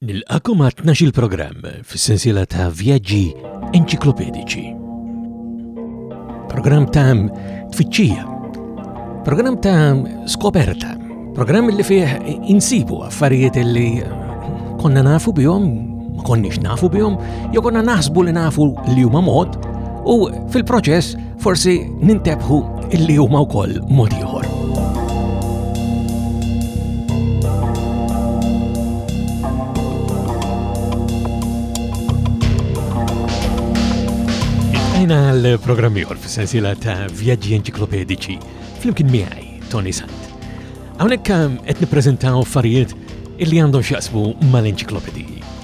Nilqakom għat tnax-il programm fis-sensiela ta' vjaġġi enċiklopediċi. Programm ta' tfittxija, programm ta' skoperta, programm li fih insibu affarijiet li konna nafu bihom, ma konniex nafu bihom, jew konna naħsbu li nafu li huma mod, u fil-proċess Forsi nintebħu illi huma wkoll mod ieħor. Ejna l-programm ieħor fis-sensiela ta' vjaġġi enċiklopedici flimkien miegħi Tony Sant. Hawnhekk qed nippreżentaw affarijiet illi għandhom x'jaqsmu mal-enċiklopediji.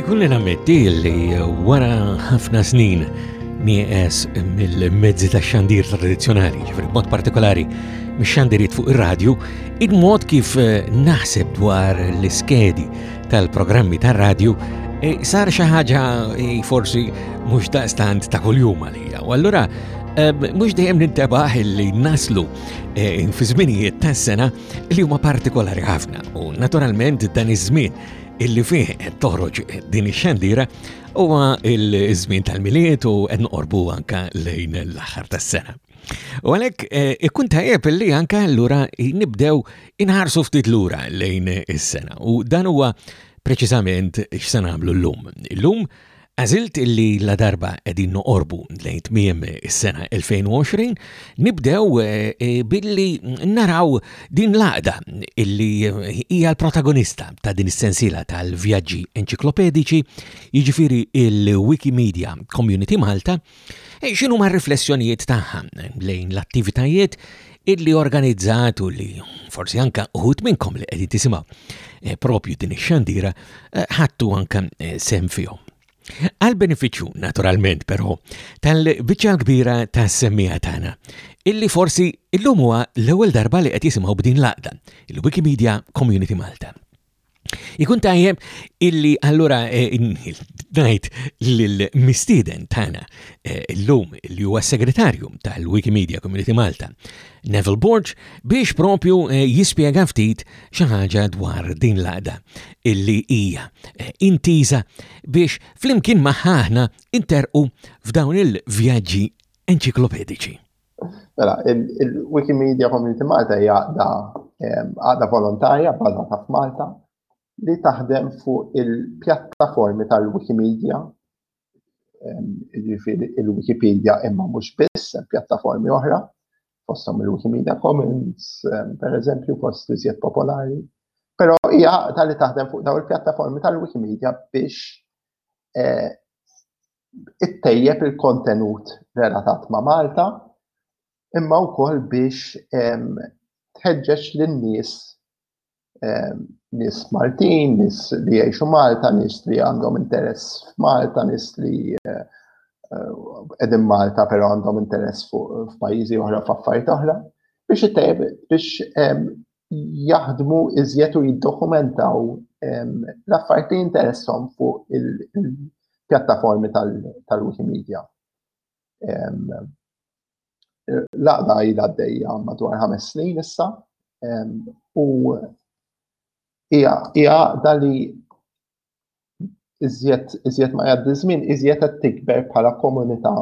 Ikolli nammetti li wara ħafna snin nieqes mill-mezzi ta' xandir tradizjonali, ġifri mod partikolari mix-xandiriet fuq ir-radju, il-mod kif eh, naħseb dwar l-iskedi tal-programmi tar-radju eh, sar xi ħaġa eh, forsi mhux daqstant ta' kuljum għalija. U allura mux dejjem nintebaħ li naslu eh, fi żminijiet tas-sena li huma partikolari ħafna u naturalment dan iż-żmien illi fih qed toħroġ din ix-xandira huwa l-żmien tal-miliet u qed noqorbu anka lejn l-aħħar tas-sena. U għalhekk eh, ikun tajjeb li anka lura nibdew inħarsu ftit lura lejn is-sena u dan huwa preċiżament x'se nagħmlu llum. Illum Għażilt illi ladarba qegħdin noqorbu lejn tmiem is-sena 2020, nibdew eh, billi naraw din l-għaqda illi hija l-protagonista ta' din is-sensiela tal-vjaġġi enċiklopediċi, jiġifieri il-Wikimedia Community Malta, X'inhuma r-riflessjonijiet tagħha lejn l-attivitajiet illi organizzat u li forsi anka uħut minnkom li qegħdin tisimgħu eh, propju din ix-xandira eh, ħattu anka eh, sem fihom. Għal beneficju naturalment però tal-biċċa kbira tas-semmija tagħna illi forsi illum huwa l-ewwel darba li qed jisimgħu b'din l-għaqda, il-Wikimedia Community Malta. Ikun tajjeb illi allura eh, ngħid lill-mistieden tagħna eh, llum li huwa segretarju tal-Wikimedia Community Malta, Neville Borg, biex propju eh, jispjega ftit xi ħaġa dwar din l-għada illi hija intiża biex flimkien maħħaħna interqu f'dawn il-vjaġġi enċiklopedici. Mela, il-Wikimedia Community Malta hija għaqda għaqda volontarja bbażata f'Malta li taħdem fuq il-pjattaformi tal-Wikimedia il-Wikipedia imma mhux biss pjattaformi oħra fosthom il-Wikimedia Commons per eżempju fost iżjed popolari. Però hija għaqda li taħdem fuq dawn il-pjattaformi tal-Wikimedia biex eh, ittejjeb il-kontenut relatat ma' Malta, imma wkoll biex tħeġġeġ lin-nies nies Maltin, nies li jgħixu Malta, nies li għandhom interess f'Malta, nies li eh, qegħdin Malta però għandhom interess f'pajjiżi oħra f'affarijiet oħra, biex ittejjeb biex jaħdmu iżjed u jiddokumentaw l-affarijiet li jinteressom fuq il-pjattaformi tal-Wikimedia. Laqda jida d-dejja madwar ħames snin issa u hija dali iżjed ma jgħaddi żmien, iżjed qed tikber bħala komunità.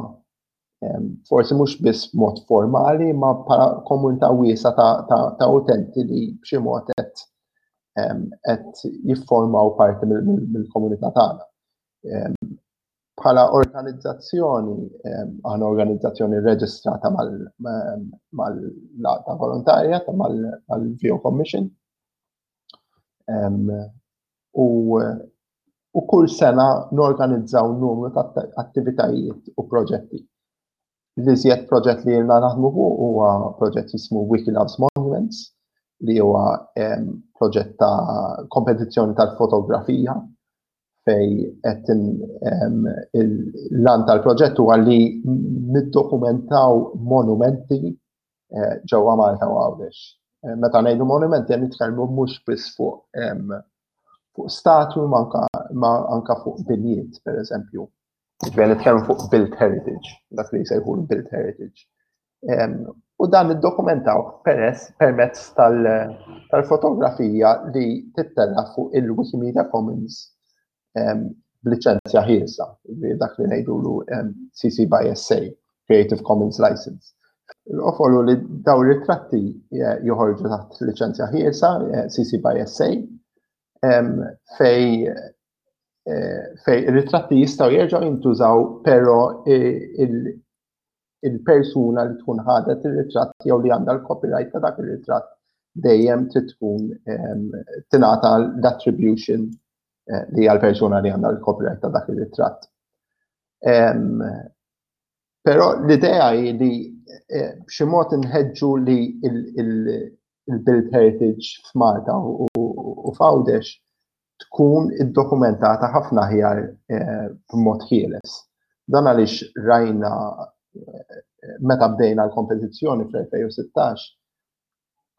Forsi mhux biss mod formali, ma bħala komunità wiesa ta' utenti li b'xi mod qed qed jifformaw parti mill-komunità tagħna. Bħala organizzazzjoni, aħna organizzazzjoni reġistrata mal-laqta volontarja mal-Vio Commission, U u kull sena norganizzaw numru ta' attivitajiet u proġetti. L-iżjed proġett li jirna naħdmu fuq huwa proġett jismu Wiki Loves Monuments li huwa proġett ta' kompetizzjoni tal-fotografija fej qed l-lan tal-proġett huwa li niddokumentaw monumenti eh, ġewwa Malta u Għawdex. Eh, meta ngħidu monumenti qed nitkellmu mhux biss fuq fuq statu ma anka fuq binjiet, per eżempju. Ġbejn nitkellmu fuq built heritage, dak li jsejħu built heritage. U dan id-dokumentaw peress permezz tal-fotografija li tittella fuq il-Wikimedia Commons b'liċenzja ħielsa, dak li ngħidulu CC by SA, Creative Commons License. L-ofolu li daw ritratti eh, joħorġu taħt liċenzja ħielsa, eh, CC by SA, fej eh, fej ritratti jistaw jerġaw jintużaw, pero il-persuna li tkun ħadet ir-ritratt jew li għandha l-copyright ta' dak ir-ritratt dejjem trid tkun ehm, tingħata l-attribution eh, li hija l-persuna li għandha l-copyright ta' dak ir-ritratt. Ehm, però l-idea hi li eh, b'xi mod inħeġġu li il-build heritage f'Malta u f'Għawdex tkun iddokumentata ħafna aħjar b'mod ħieles. Dan għaliex rajna meta bdejna l-kompetizzjoni fl-2016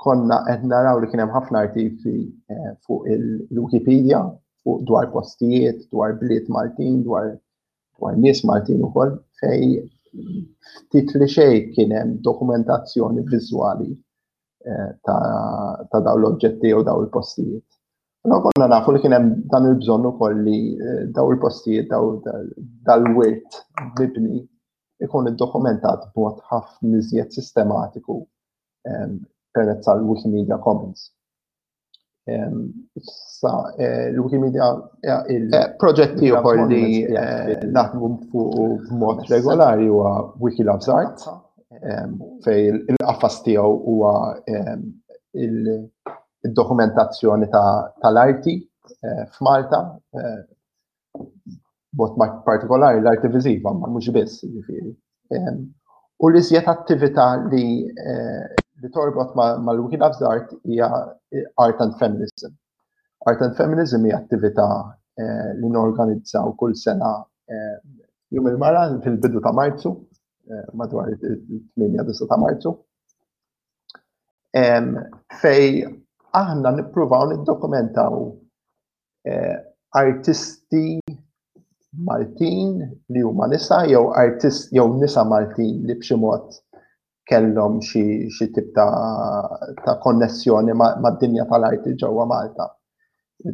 konna qed naraw li kien hemm ħafna artikli eh, fuq il-Wikipedia fuq dwar postijiet, dwar bliet Maltin, dwar dwar nies Maltin ukoll fej ftit li xejn kien hemm dokumentazzjoni viżwali eh, ta' daw l-oġġetti u daw il-postijiet. No, konna nafu li kien hemm dan il-bżonn ukoll li eh, daw il-postijiet daw dal-wirt mibni ikun iddokumentat b'mod ħafna iżjed sistematiku ehm, permezz tal-Wikimedia Commons. Issa, l-Wikimedia il-proġetti uħor li naħdmu fuq b'mod regolari huwa Wikilabs Art, fej il-qafas tiegħu huwa il-dokumentazzjoni tal-arti f'Malta, bot partikolari l-arti viżiva, ma mhux biss, ġifieri. U li żjed attività li eh, li torbot mal-Wiki Loves Art hija eh, Art and Feminism. Art and Feminism hija attività eh, li norganizzaw kull sena jum il-mara fil-bidu ta' Marzu, madwar il-8 ta' Marzu. Fej aħna nippruvaw niddokumentaw eh, artisti Maltin li huma nisa jew artist jew nisa Maltin li b'xi mod kellhom xi tip ta' konnessjoni mad-dinja tal-arti ġewwa Malta.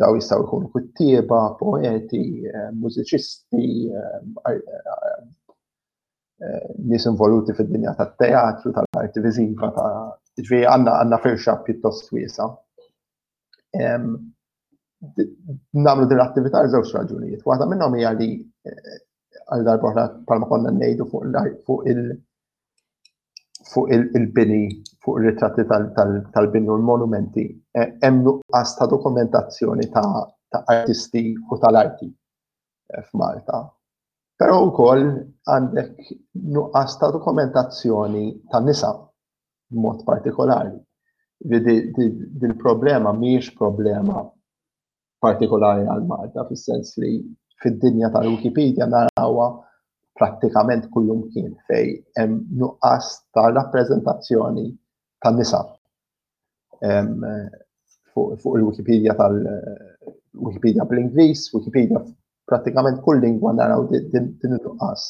Daw jistgħu jkunu kuttieba, poeti, eh, mużiċisti, eh, eh, nies involuti fid-dinja tat-teatru, tal-arti viżiva, ta' ġifieri għandna għandna firxa pjuttost wiesa. namlu din l-attività għal żewġ raġunijiet. Waħda minnhom hija li eh, għal darba oħra palma konna ngħidu fuq il fuq il-bini, fuq il-ritratti tal-bini u l-monumenti, eh, hemm nuqqas ta' dokumentazzjoni ta' artisti u tal-arti eh, f'Malta. Però wkoll għandek nuqqas ta' dokumentazzjoni ta' nisa b'mod partikolari. Din problema mhijiex problema partikolari għal Malta, fis-sens li fid-dinja tal-Wikipedia narawha prattikament kullum kien fej hemm nuqqas ta' rappreżentazzjoni ta' nisa fuq il-Wikipedia tal-Wikipedia bl-Ingliż, Wikipedia prattikament kull lingwa naraw din nuqqas.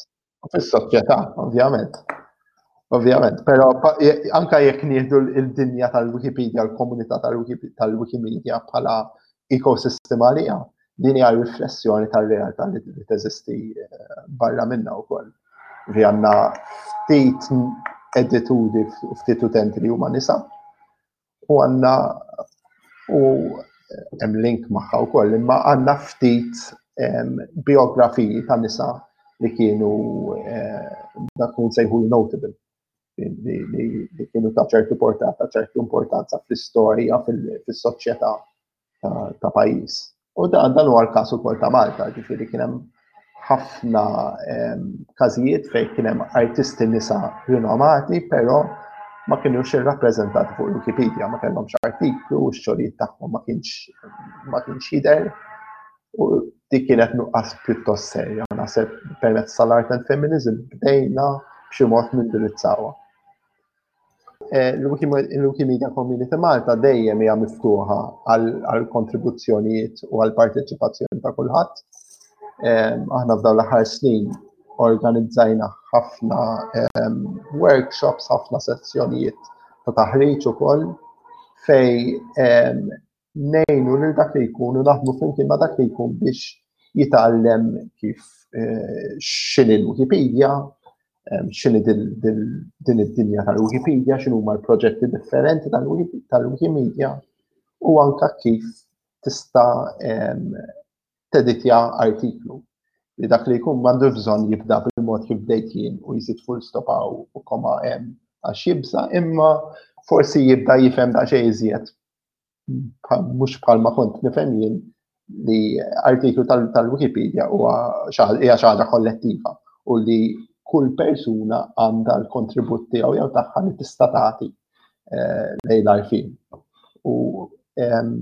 Fis-soċjetà, ovvjament. Ovvjament, però anka jekk nieħdu l-dinja tal-Wikipedia, l-komunità tal-Wikimedia bħala ekosistema għalija, din hija riflessjoni tal-realtà li teżisti eh, barra minna wkoll. Vi għandna ftit edituri, ftit utenti li huma nisa, u għanna u hemm link magħha wkoll, imma għandna ftit biografiji ta' nisa li kienu eh, dak kun sejħu notable li kienu ta' ċertu portata, ċertu importanza fl-istorja, fil-soċjetà ta' pajjiż. U dan dan huwa l-każ ukoll ta' Malta, ġifieri kien hemm ħafna ehm, każijiet fejn kien hemm artisti nisa rinomati, però ma kienux irrappreżentati fuq Wikipedia, ma kellhomx artiklu, u x-xogħlijiet tagħhom ma kienx ma kienx jidher. U dik kienet nuqqas pjuttost serja, naħseb permezz tal-art and feminism bdejna b'xi mod nindirizzawha. Eh, Il-Wikimedia Community Malta dejjem hija miftuħa għal kontribuzzjonijiet u għal parteċipazzjoni ta' kulħadd. Eh, aħna f'daw l-aħħar snin organizzajna ħafna eh, workshops, ħafna sezzjonijiet ta' taħriġ ukoll fej ngħinu lil dak li jkun u naħdmu flimkien ma' dak li jkun biex jitgħallem kif eh, x'inhi l-Wikipedia, eh, x'inhi din id-dinja tal-Wikipedia, x'inhuma l-proġetti differenti tal-Wikimedia u anka kif tista' teditja artiklu li dak li jkun mandu bżonn jibda bil-mod kif bdejt jien u jżid full stop u koma hemm għax jibsa imma forsi jibda jifhem daqsxejn iżjed mhux bħalma kont nifhem jien li artiklu tal-Wikipedia huwa hija xi ħaġa kollettiva u li kull persuna għandha l-kontribut tiegħu jew tagħha li tista' tagħti eh, lejn l-arfin. U ehm,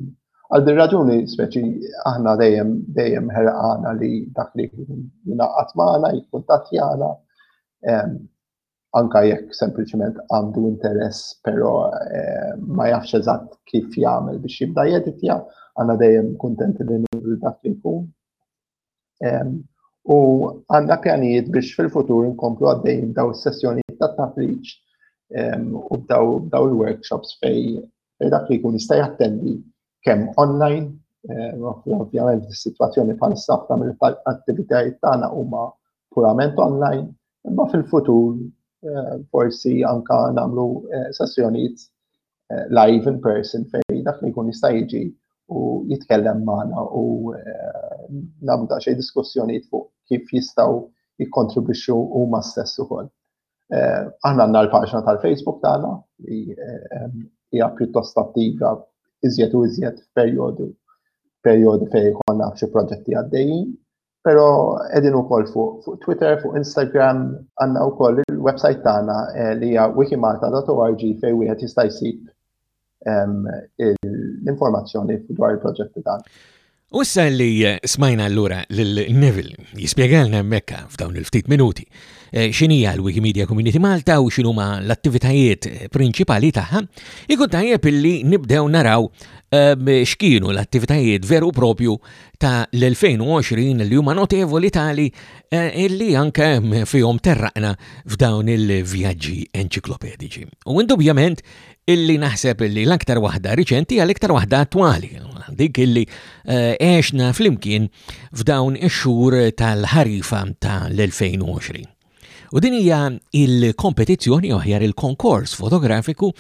għal din raġuni speċi aħna dejjem dejjem ħerqana li dak li jingħaqad magħna, jikkuntattjana, ehm, anka jekk sempliċement għandu interess, pero eh, ma jafx eżatt kif jagħmel biex jibda jeditja, għandna dejjem kuntenti li nuru dak li jkun. U għandna pjanijiet biex fil-futur nkomplu għaddejjin daw is-sessjonijiet ta' taħriġ u daw il-workshops fej dak li jkun jista' jattendi kemm online, ovvjament fis-sitwazzjoni bħal sabta mill-attivitajiet tagħna huma purament online, imma fil-futur forsi anka nagħmlu sessjonijiet live in person fejn dak li jkun jista' jiġi u jitkellem magħna u nagħmlu daqsxejn diskussjonijiet fuq kif jistgħu jikkontribwixxu huma stess ukoll. Eh, aħna għandna l-paġna tal-Facebook tagħna li eh, hija pjuttost attiva iżjed u iżjed f'perjodu perjodi fejn jkollna xi proġetti għaddejjin, però qegħdin ukoll fuq Twitter, fuq Instagram, għandna wkoll il-website tagħna eh, li hija wikimata.org fejn wieħed jista' jsib l-informazzjoni dwar il-proġetti tagħna. U issa li smajna allura lil Neville jispjegalna mekka f'dawn il-ftit minuti eh, x'inhija l-Wikimedia Community Malta u x'inhuma l-attivitajiet prinċipali tagħha, ikun tajjeb illi nibdew naraw eh, x'kienu l-attivitajiet veru propju ta' l-2020 li huma notevoli tali eh, illi anke fihom terraqna f'dawn il-vjaġġi enċiklopedici. U indubjament illi naħseb illi l-aktar waħda riċenti hija l-iktar waħda attwali, dik illi eh, għexna flimkien f'dawn ix-xhur tal-ħarifa tal-2020. U din hija il-kompetizzjoni oħjar il-konkors fotografiku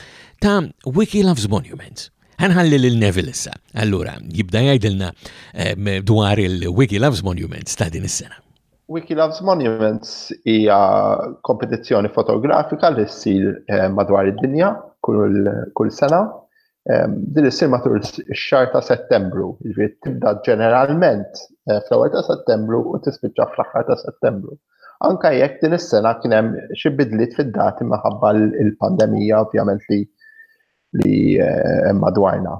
ta' Wiki Loves Monuments. Ħanħalli lil Neville issa. Allura, jibda jgħidilna eh, dwar il-Wiki Loves Monuments ta' din is-sena. Wiki Loves Monuments hija kompetizzjoni fotografika li ssir eh, madwar id-dinja kull sena. Din issir matul ix-xahar ta' Settembru, jiġri tibda ġeneralment eh, fl-ewwel ta' Settembru u tispiċċa fl-aħħar ta' Settembru. Anka jekk din is-sena kien hemm xi bidliet fid-dati minħabba l-pandemija ovvjament li li eh, madwarna.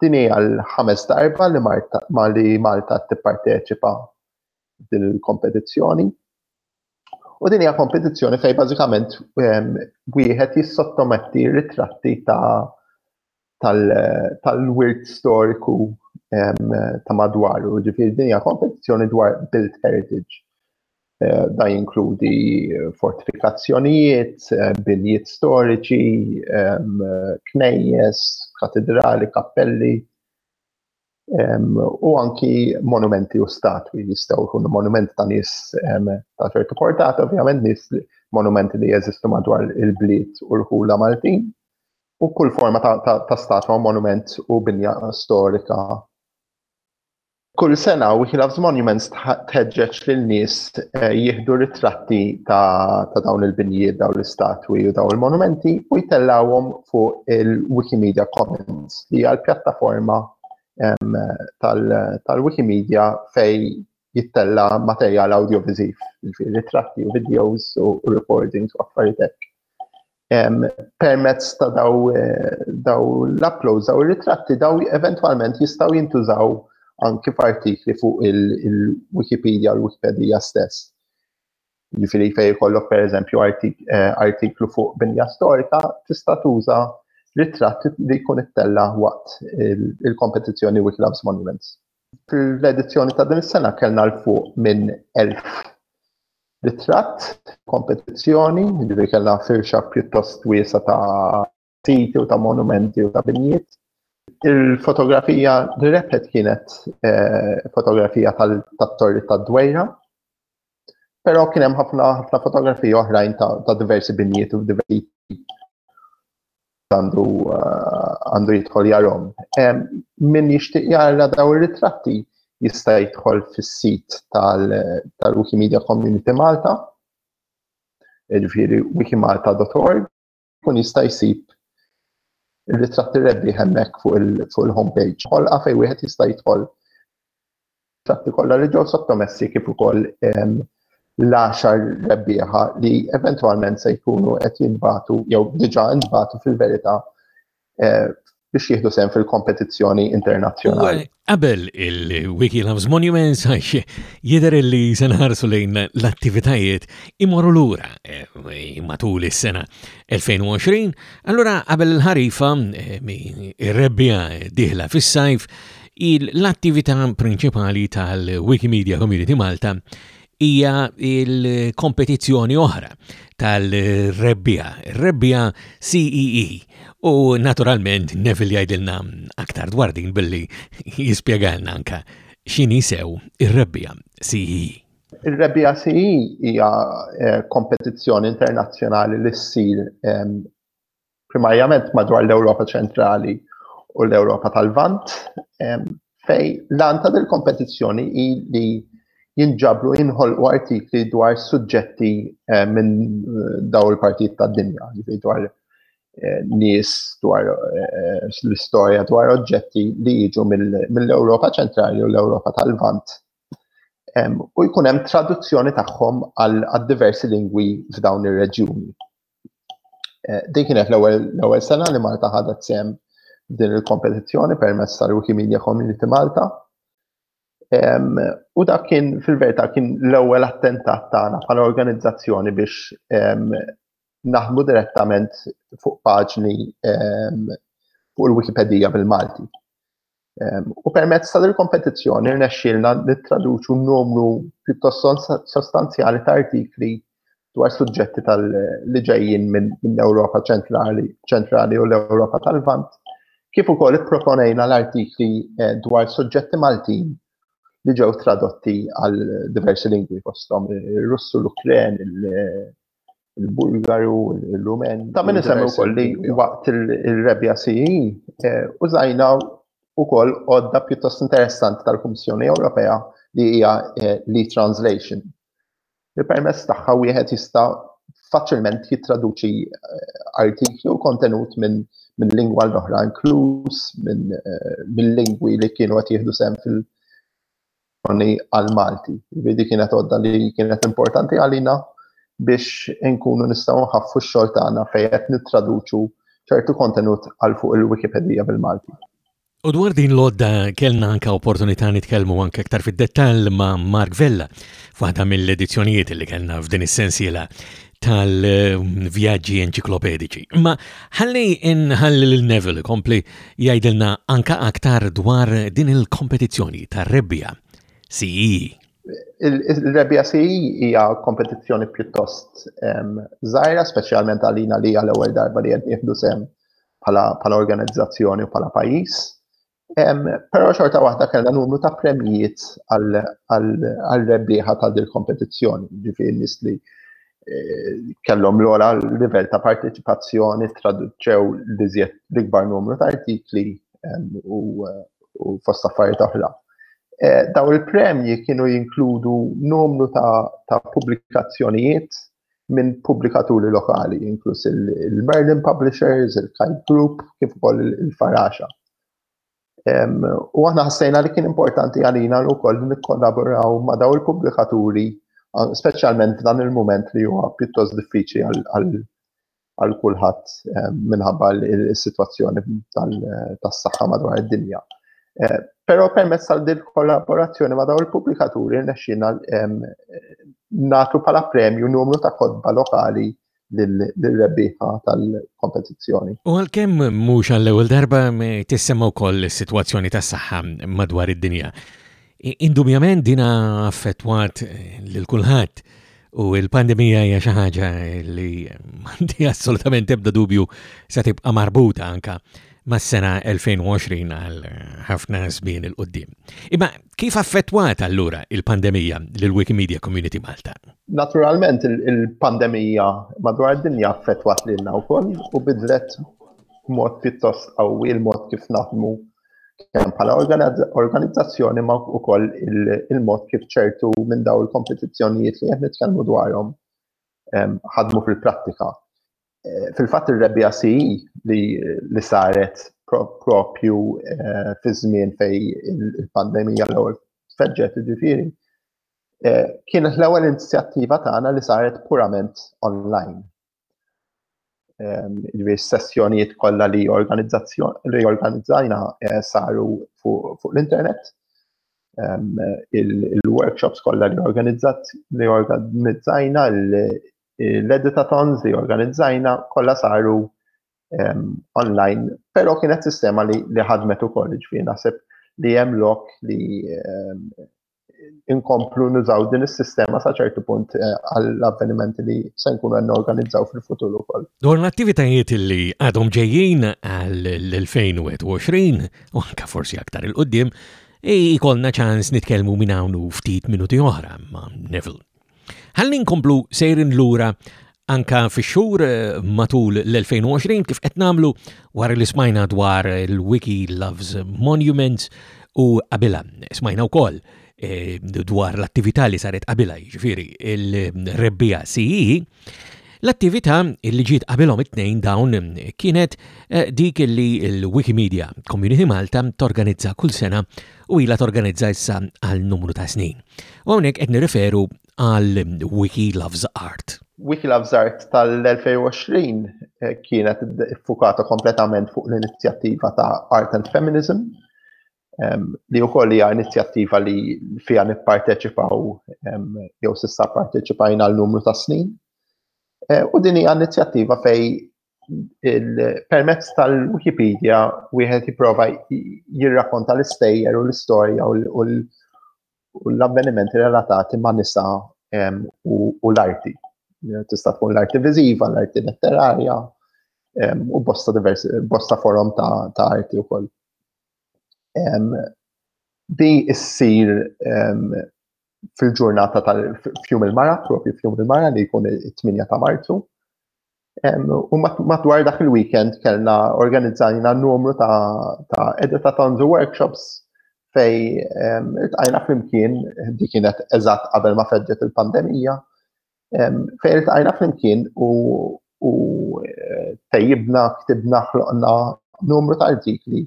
Din hija l-ħames darba li Malta tipparteċipa din il-kompetizzjoni. U din hija kompetizzjoni fejn bażikament ehm, wieħed jissottometti ritratti tal-wirt storiku ehm, ta' madwaru. Ġifieri din hija kompetizzjoni dwar built heritage. Eh, da jinkludi fortifikazzjonijiet, eh, binjiet storiċi, ehm, knejjes, katedrali, kappelli, u anki monumenti u statwi jistgħu jkunu monument ta' nies ta' ċertu portata, ovvjament nies monumenti li jeżistu madwar il-bliet u l-ħula Maltin u kull forma ta' statwa, monument u binja storika. Kull sena u Hilafs Monuments tħeġġeġ lil nies eh, jieħdu ritratti ta' dawn il-binjiet, dawn l-istatwi u dawn il-monumenti u jtellawhom fuq il-Wikimedia Commons, li hija l-pjattaforma tal-Wikimedia fej jittella materjal audiovisiv, ritratti u videos u recordings u affaritek. Permezz ta' daw l-uploads, daw il-ritratti, daw eventualment jistaw jintużaw anki f'artikli fuq il-Wikipedia u l-Wikipedia stess. Jiġifieri fejn jkollok pereżempju eh, artiklu fuq binja storika, tista' tuża ritratt li jkun ittella waqt il-kompetizzjoni Wikilabs Monuments. Fil-edizzjoni ta' din is-sena kellna l fuq minn elf ritratt kompetizzjoni, ġifieri kellna firxa pjuttost wiesa ta' siti u ta' monumenti u ta' binjiet. Il-fotografija li rebħet kienet eh, fotografija tal-torri tad-dwejra, però kien hemm ħafna ħafna fotografiji oħrajn ta' diversi binjiet u diversi għandu eh, għandu jidħol jarom. Min jixtieq jara daw ir-ritratti jista' jidħol fis-sit tal-Wikimedia Community Malta, ġifieri wikimalta.org kun jista' jsib il-ritratti rebbi hemmek fuq il-homepage. Għol għafej wieħed jista' jitħol ritratti kollha li ġew sottomessi kif ukoll ehm, l-għaxar rebbieħa li eventwalment se jkunu qed jinbatu jew diġà nbatu fil-verità eh, biex jieħdu sen fil-kompetizzjoni internazzjonali. Qabel il-Wiki Loves Monuments għax jidher li se nħarsu lejn l-attivitajiet imorru lura eh, matul is-sena 2020, allura qabel il-ħarifa eh, ir-rebbija diħla fis-sajf l-attività prinċipali tal-Wikimedia Community Malta hija l-kompetizzjoni oħra tal-rebbija, rebbija CEE, e. u naturalment Neville jgħidilna aktar dwar din billi jispjegalna anka x'inhi sew ir-rebbija CEE. E. Ir-rebbija CEE e hija eh, kompetizzjoni internazzjonali li ssir ehm, primarjament madwar l-Ewropa ċentrali u l-Ewropa tal-Vant, fej l-għanta del-kompetizzjoni hi li jinġabru jinħolqu artikli dwar suġġetti eh, minn eh, daw il-partijiet tad-dinja, jiġifieri dwar eh, nies dwar l-istorja dwar oġġetti li jiġu mill-Ewropa ċentrali u l-Ewropa tal-Vant. U jkun hemm traduzzjoni tagħhom għal diversi lingwi f'dawn ir-reġjuni. Eh, din kienet l-ewwel sena li Malta ħadet sem din il-kompetizzjoni permezz tal-Wikimedia Community Malta. U dak kien fil-verità kien l-ewwel attentat tagħna bħala organizzazzjoni biex naħdmu direttament fuq paġni fuq il-Wikipedija bil-Malti. U permezz ta' il-kompetizzjoni rnexxielna nittraduċu numru pjuttost sostanzjali ta' artikli dwar suġġetti tal li ġejjin minn Ewropa ċentrali, ċentrali u l-Ewropa tal-Vant, kif ukoll ipproponejna l-artikli eh, dwar suġġetti Maltin li ġew tradotti għal diversi lingwi fosthom ir-Russu, l-Ukren, il-Bulgaru, il-Rumen. Ta' minn isem ukoll li waqt il-rebja siħi eh, użajna ukoll għodda pjuttost interessanti tal-Kummissjoni Ewropea li hija eh, li translation. Il-permess tagħha wieħed jista' faċilment jittraduċi eh, artiklu u kontenut minn min lingwa l-oħra, inkluż minn lingwi li kienu qed jieħdu sem fil- l-edukazzjoni għal-Malti. Vidi kienet għodda li kienet importanti għalina biex inkunu nistaw nħaffu x-xogħol tagħna fejn qed nittraduċu ċertu kontenut għal fuq il-Wikipedija bil-Malti. U dwar din l-odda kellna anka opportunità nitkellmu anke aktar fid-dettall ma' Mark Vella, waħda mill-edizzjonijiet li kellna f'din is-sensiela tal-vjaġġi enċiklopedici. Ma ħalli inħalli lil Neville kompli jgħidilna anka aktar dwar din il-kompetizzjoni tar-rebbija CE. Il-rebbija CE hija kompetizzjoni pjuttost żgħira, speċjalment għalina li għal ewwel darba li qed nieħdu sem bħala organizzazzjoni u bħala pajjiż. Però xorta waħda kellna numru ta' premjijiet għal-rebbieħa ta' dil-kompetizzjoni, ġifiri nis li eh, kellhom l-ora livell ta' parteċipazzjoni traduċew l-ikbar numru ta' artikli u fost affarijiet oħra. Eh, daw il-premji kienu jinkludu numru ta' pubblikazzjonijiet minn pubblikaturi lokali, inkluż il-Merlin Publishers, il-Kite Group, kif ukoll il-Faraxa. U aħna ħassejna li kien importanti għalina li wkoll nikkollaboraw ma' daw il-pubblikaturi, speċjalment dan il-mument li huwa pjuttost diffiċli għal għal kulħadd minħabba l-sitwazzjoni tas-saħħa madwar id-dinja. Però permezz għal din kollaborazzjoni ma' dawn il-pubblikaturi rnexxina nagħtu bħala premju numru ta' kodba lokali l-rebbieħa tal-kompetizzjoni. U għalkemm mhux għall-ewwel darba tissemma wkoll is-sitwazzjoni tas-saħħa madwar id-dinja. Indubjament dina affettwat eh, lil kulħadd u l-pandemija hija xi ħaġa li m'għandi assolutament ebda dubju se tibqa' marbuta anka mas-sena 2020 għal ħafna żmien il qudiem Imma kif affettwat allura il-pandemija lil Wikimedia Community Malta? Naturalment il-pandemija madwar id-dinja affettwat lilna wkoll u bidlet mod pjuttost qawwi l-mod kif naħdmu kemm bħala organizzazzjoni ma wkoll il-mod kif ċertu minn daw il-kompetizzjonijiet li qed nitkellmu dwarhom ehm, ħadmu fil-prattika. Eh, fil-fatt ir-rebbija si li, li saret propju eh, fi żmien fej il-pandemija l-ewwel feġġet ġifieri, eh, kienet l-ewwel inizjattiva tagħna li saret purament online. Ġifieri s-sessjonijiet kollha li organizzajna eh, saru fuq l-internet. Il-workshops kollha li organizzajna, l-editathons li organizzajna kollha saru online, però kienet sistema li ħadmet ukoll, ġifieri naħseb li hemm lok li inkomplu nużaw din is-sistema sa ċertu punt eh, għall-avvenimenti li se nkunu għanna organizzaw fil-futur ukoll. Dwar l-attivitajiet li għadhom ġejjin għall-2021 u anka forsi aktar il-qoddim, ikolna ċans nitkellmu minn hawn ftit minuti oħra ma' Neville. Ħalli nkomplu sejrin lura anka fix-xhur eh, matul l-2020 kif qed nagħmlu wara li smajna dwar il-Wiki Loves Monuments u qabilha smajna wkoll eh, dwar l-attività li saret qabilha jiġifieri il-rebbija CE L-attività li ġiet qabilhom it-tnejn dawn kienet eh, dik li l-Wikimedia Community Malta torganizza kull sena u ilha torganizza issa għal numru ta' snin. U hawnhekk qed nirriferu għal Wiki Loves Art. Wiki Loves Art tal-2020 eh, kienet iffukata kompletament fuq l-inizjattiva ta' Art and Feminism li wkoll hija inizjattiva li fiha nipparteċipaw jew s'issa parteċipajna għal numru ta' snin. Eh, u din hija inizjattiva fej il-permezz tal-Wikipedia wieħed jipprova jirrakonta l-istejjer u l-istorja u l-avvenimenti relatati ma' nisa u l-arti. Tista' tkun l-arti viżiva, l-arti letterarja u bosta diversi, bosta forum ta' arti wkoll. Di issir fil-ġurnata tal-fjum il-mara, propju fjum il-mara li jkun it-8 ta' marzu. U madwar dak il-weekend kellna organizzajna numru ta' editatons u workshops fej irtqajna flimkien, di kienet eżatt qabel ma fedġet il-pandemija, Fejn iltqajna flimkien u u eh, tejjibna, ktibna, ħloqna numru ta' artikli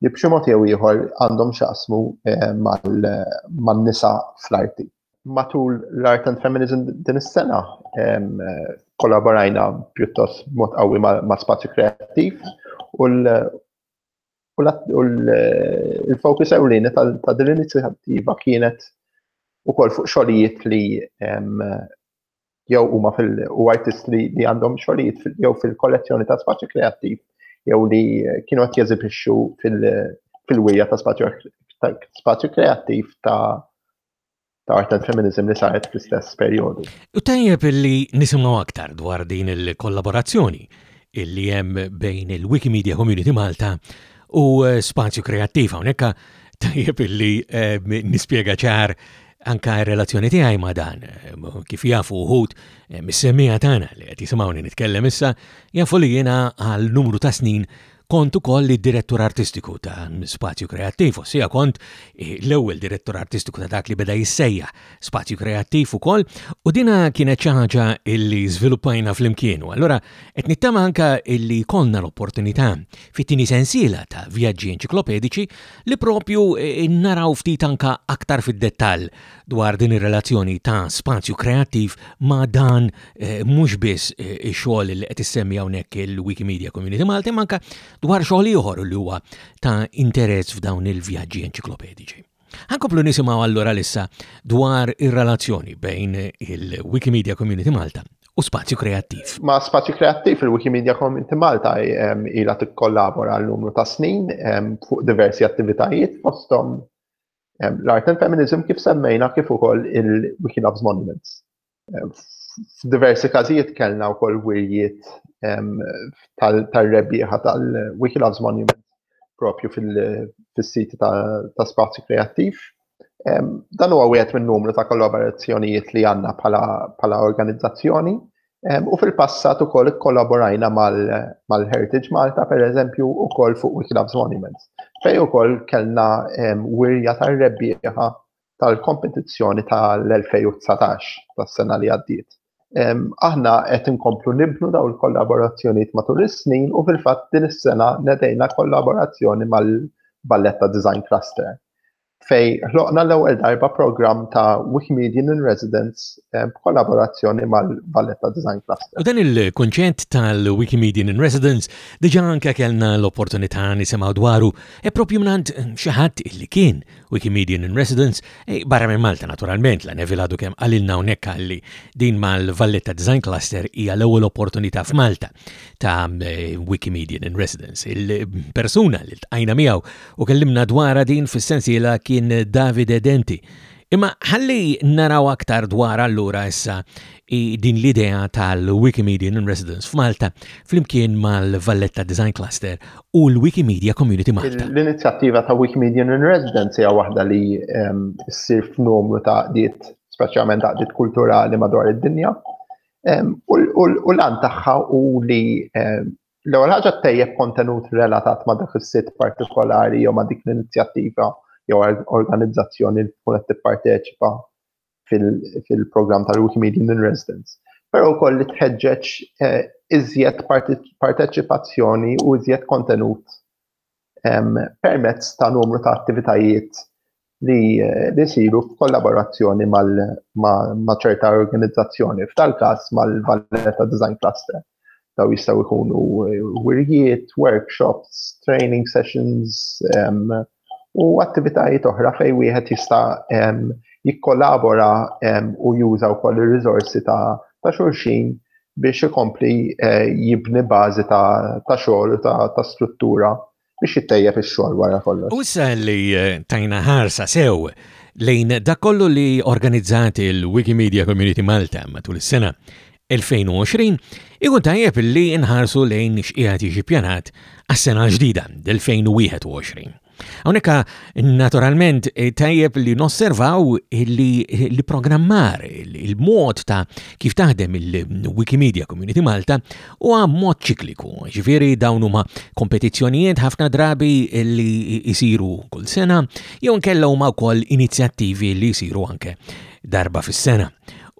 li b'xi mod jew ieħor għandhom xaqsmu eh, man-nisa fl-arti. Matul l-Art and Feminism din is-sena kollaborajna pjuttost mod qawwi ma' spazju kreattiv u U l-fokus ewlieni ta' din l-inizjattiva kienet ukoll fuq xogħlijiet li jew huma fil u artist li għandhom xogħlijiet jew fil-kollezzjoni ta' spazju kreattiv jew li kienu qed jeżibixxu fil-wija ta' spazju kreattiv ta' ta' art tal-femminizm li saret fl-istess perjodu. U tajjeb li nisimgħu aktar dwar din il-kollaborazzjoni illi hemm bejn il-Wikimedia Community Malta u eh, Spazju Kreattiv hawnhekk tajjeb illi eh, nispjega ċar anka r-relazzjoni tiegħi ma' dan, eh, kif jafu uħud mis-semmija tagħna li qed jisimgħuni nitkellem issa, jafu li jiena għal numru ta' snin Kont ukoll id-direttur artistiku ta' Spazju Kreattiv, u sija kont eh, l-ewwel direttur artistiku ta' dak li beda jissejja Spazju Kreattiv ukoll, u dina kienet xi ħaġa illi żviluppajna flimkien. U allura qed nittama anka illi konna l-opportunità fit-tieni sensiela ta' vjaġġi enċiklopedici li propju eh, naraw ftit anka aktar fid-dettall dwar din ir-relazzjoni ta' spazju kreattiv ma' dan eh, mhux biss eh, ix-xogħol li qed issemmi hawnhekk il-Wikimedia Community Malta, ma anke dwar xogħol ieħor li huwa ta' interess f'dawn il-vjaġġi enċiklopediċi. Ħankomplu nisimgħu allura lissa dwar ir-relazzjoni bejn il-Wikimedia Community Malta u spazju kreattiv. Ma spazju kreattiv il-Wikimedia Community Malta ila tikkollabora l-numru ta' snin fuq diversi attivitajiet fostom L-art and feminism kif semmejna kif ukoll il-Wiki Loves Monuments. F'diversi każijiet kellna wkoll wirjiet tal-rebbieħa tal-Wiki Loves Monuments propju fil-siti ta' spazju kreattiv. Dan huwa wieħed minn numru ta' kollaborazzjonijiet li għandna bħala organizzazzjoni U fil-passat ukoll ikkollaborajna mal-Heritage Malta, per eżempju, ukoll fuq Wicked Loves Monuments, fej ukoll kellna wirja tar-rebbieħa tal-kompetizzjoni tal-2019, tas-sena li għaddiet. Aħna qed inkomplu nibnu daw il-kollaborazzjonijiet matul is-snin u fil-fatt din is-sena nedejna kollaborazzjoni mal-Valletta Design Cluster. fejn ħloqna l-ewwel darba programm ta' Wikimedian in Residence eh, b'kollaborazzjoni mal-Valletta Design Cluster. U dan il-kunċett tal-Wikimedian in Residence diġa anke kellna l-opportunità nisimgħu dwaru e propju mnant eh, xi ħadd illi kien Wikimedian in Residence e barra minn Malta naturalment la Neville għadu kemm qalilna hawnhekk għalli din mal-Valletta Design Cluster hija l-ewwel opportunità f'Malta ta' Wikimedian in Residence. Il-persuna li tqajna miegħu u kellimna dwarha din fis-sensiela kien Davide Denti. Imma ħalli naraw aktar dwar allura issa din l-idea tal-Wikimedia in Residence f'Malta flimkien mal-Valletta Design Cluster u l-Wikimedia Community Malta. L-inizjattiva ta' Wikimedia in Residence hija waħda li ehm, ssir f'numru ta' qdiet, speċjalment ta' qdiet kulturali madwar id-dinja. Ehm, u l-għan tagħha u li ehm, L-ewwel ħaġa tejjeb kontenut relatat ma' dak is-sit partikolari jew ma' dik l-inizjattiva jew organizzazzjoni li tkun qed tipparteċipa fil-programm tal-Wikimedia in Residence. Però wkoll li tħeġġeġ eh, iżjed parteċipazzjoni u iżjed kontenut permezz ta' numru ta' attivitajiet li jisiru f'kollaborazzjoni ma' ċerta organizzazzjoni, f'tal każ mal-Valletta Design Cluster. Daw jistgħu jkunu wirjiet, workshops, training sessions u attivitajiet oħra fejn wieħed jista' jikkollabora u juża wkoll ir-riżorsi ta' xulxin biex ikompli eh, jibni bażi ta' xogħol ta' struttura biex jittejjeb ix-xogħol wara kollox. U issa li eh, tajna ħarsa sew lejn dak kollu li organizzat il-Wikimedia Community Malta matul is-sena 2020, ikun tajjeb li nħarsu lejn x'qiegħed jiġi pjanat għas-sena ġdida 2021. Hawnhekk naturalment eh, tajjeb li nosservaw li l-programmar, il-mod ta' kif taħdem il-Wikimedia Community Malta huwa mod ċikliku. Ġifieri dawn huma kompetizzjonijiet ħafna drabi li jisiru kull sena jew nkella huma wkoll inizjattivi li jisiru anke darba fis-sena.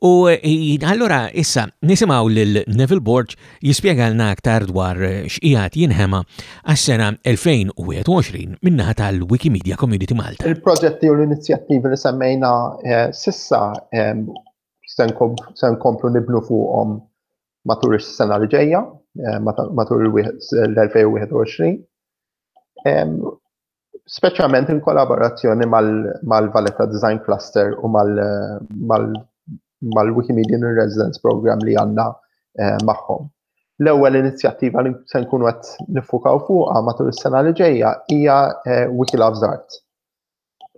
U eh, allora issa nisimgħu lil Neville Borg jispjegalna aktar dwar x'qiegħed jinħema għas-sena 2021 min-naħa tal-Wikimedia Community Malta. Il-proġetti u l-inizjattivi li semmejna eh, sissa eh, se nkomplu nibnu fuqhom matul is-sena li ġejja, eh, matul l-2021. speċjalment in kollaborazzjoni mal-Valletta Design Cluster u mal-Wikimedia in Residence Program li għandna eh, magħhom. L-ewwel inizjattiva li se nkunu qed nifukaw fuqha matul is-sena li ġejja hija eh, Wiki Loves Art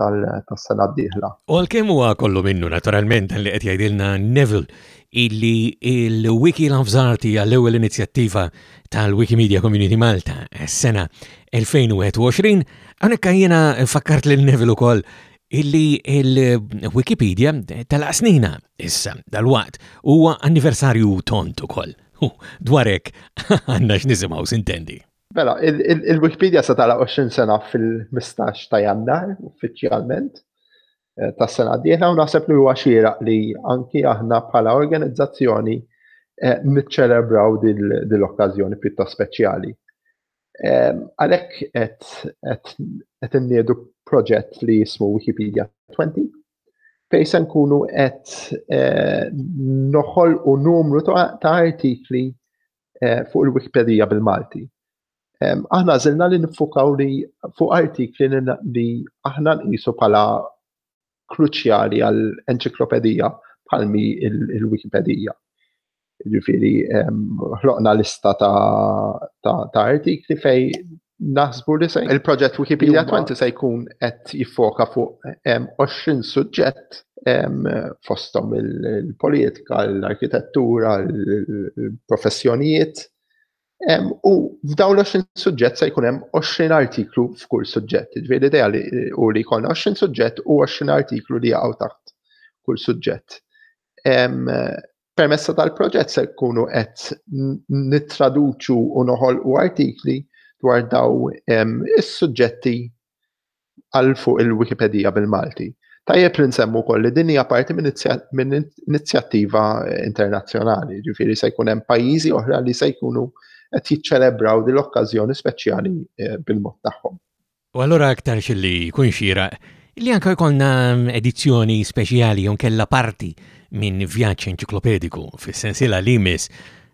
tas-sena d-dieħla. U għalkemm huwa kollu minnu naturalment li qed jgħidilna Neville illi l-Wiki Lanfzart hija l-ewwel inizjattiva tal-Wikimedia Community Malta s-sena 2021, għanek jiena fakkart lil Neville ukoll illi il-Wikipedia tal-qasnina issa dal-waqt huwa anniversarju tont ukoll. Dwarek għandna x'nisimgħu sintendi. Mela, il-Wikipedia sa tala 20 sena fil-15 ta' jannar uffiċjalment. eh, tas sena d-dieħla u naħseb li huwa xieraq li anki aħna bħala organizzazzjoni eh, niċċelebraw dil-okkażjoni pjuttost speċjali. Eh, għalhekk qed inniedu proġett li jismu Wikipedia 20 fej se nkunu qed noħol u numru ta' artikli eh, fuq il-Wikipedija bil-Malti. Aħna għażilna li nifukaw li fuq artikli li aħna nqisu bħala kruċjali għal enċiklopedija bħalmi il-Wikipedija. Ġifiri, ħloqna lista ta' artikli fej naħsbu li se il-proġett Wikipedia 20 se jkun qed jiffoka fuq 20 suġġett fosthom il-politika, l-arkitettura, l-professjonijiet. U f'dawn l-20 suġġett se jkun hemm 20 artiklu f'kull suġġett. Ġifieri l-idea li u li jkollna 20 suġġett u 20 artiklu li jaqgħu taħt kull suġġett. Permezz ta' dal-proġett se nkunu qed nittraduċu u noħolqu artikli dwar daw is-suġġetti għal fuq il-Wikipedija bil-Malti. Tajjeb li nsemmu wkoll li din hija parti minn inizjattiva internazzjonali, ġifieri se jkun hemm pajjiżi oħra li se jkunu qed jiċċelebraw din l-okkażjoni speċjali eh, bil-mod tagħhom. U allura aktarx li jkun xieraq li anke jkollna edizzjoni speċjali jew kella parti minn vjaġġ enċiklopediku fis-sensiela li jmiss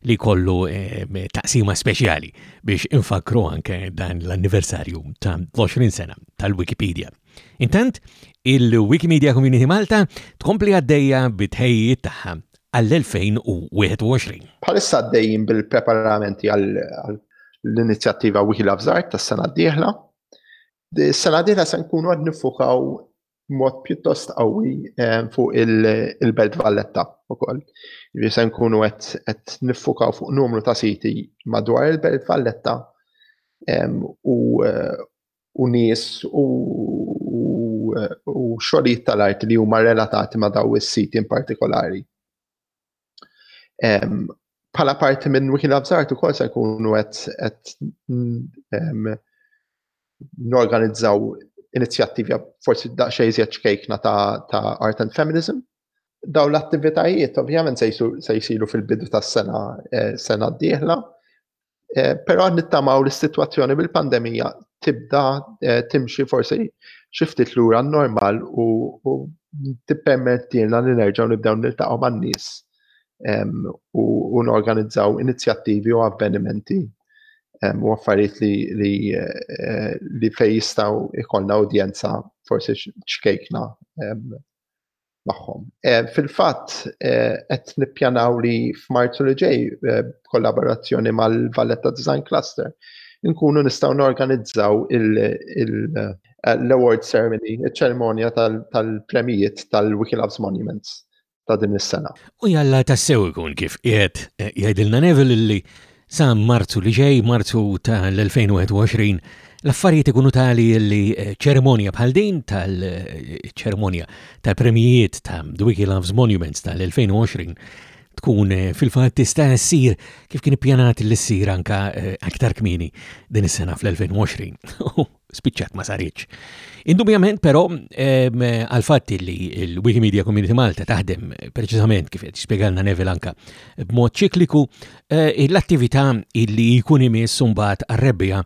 li kollu eh, taqsima speċjali biex infakru anke dan l-anniversarju ta' 20 sena tal-Wikipedia. Intant, il-Wikimedia Community Malta tkompli għaddejja bitħejjiet tagħha għall-2021. Bħalissa għaddejjin bil-preparamenti għal l-inizjattiva We Love Zart tas-sena d-dieħla. Is-sena d-dieħla se nkunu qed niffukaw mod pjuttost qawwi eh, fuq il-Belt Valletta ukoll. Jiġifieri se nkunu qed niffukaw fuq numru ta' siti madwar il-Belt Valletta eh, u nies u xogħlijiet tal-art li huma relatati ma' daw is-siti in partikolari. Bħala parti minn Wiki Labs Art ukoll se nkunu qed norganizzaw inizjattivi forsi daqsxejn iżjed ċkejkna ta' Art and Feminism. Dawn l-attivitajiet ovvjament se jsiru fil-bidu tas-sena sena d-dieħla Eh, però nittamaw li s-sitwazzjoni bil-pandemija tibda eh, timxi forsi xi ftit lura normal u tippermettilna li nerġgħu nibdew niltaqgħu man-nies ehm, u norganizzaw inizjattivi u avvenimenti ehm, u affarijiet li eh, li fejn jistgħu ikollna udjenza forsi xkejkna ehm, magħhom. Fil-fatt, qed nippjanaw li f'Marzu li ġej, b'kollaborazzjoni mal-Valletta Design Cluster, inkunu nistgħu norganizzaw l-award ceremony, iċ-ċerimonja tal-premjijiet tal-Wiki Loves Monuments ta' din is-sena. U jalla tassew ikun kif qiegħed jgħidilna Neville li Sa Marzu li ġej, Marzu ta' l-2021, l-affarijiet ikunu tali li eh, ċerimonja bħal din tal-ċerimonja eh, tal-premijiet ta' The Wiki Loves Monuments tal-2020 tkun eh, fil-fatt tista' ssir kif kien ippjanat li ssir anka eh, aktar kmini din is-sena fl-2020. spiċċat ma saritx. Indubjament però għal fatt li l-Wikimedia Community Malta taħdem preċiżament kif qed jispjegalna Neville anka b'mod ċikliku, eh, l-attività illi jkun imiss mbagħad għar-rebbija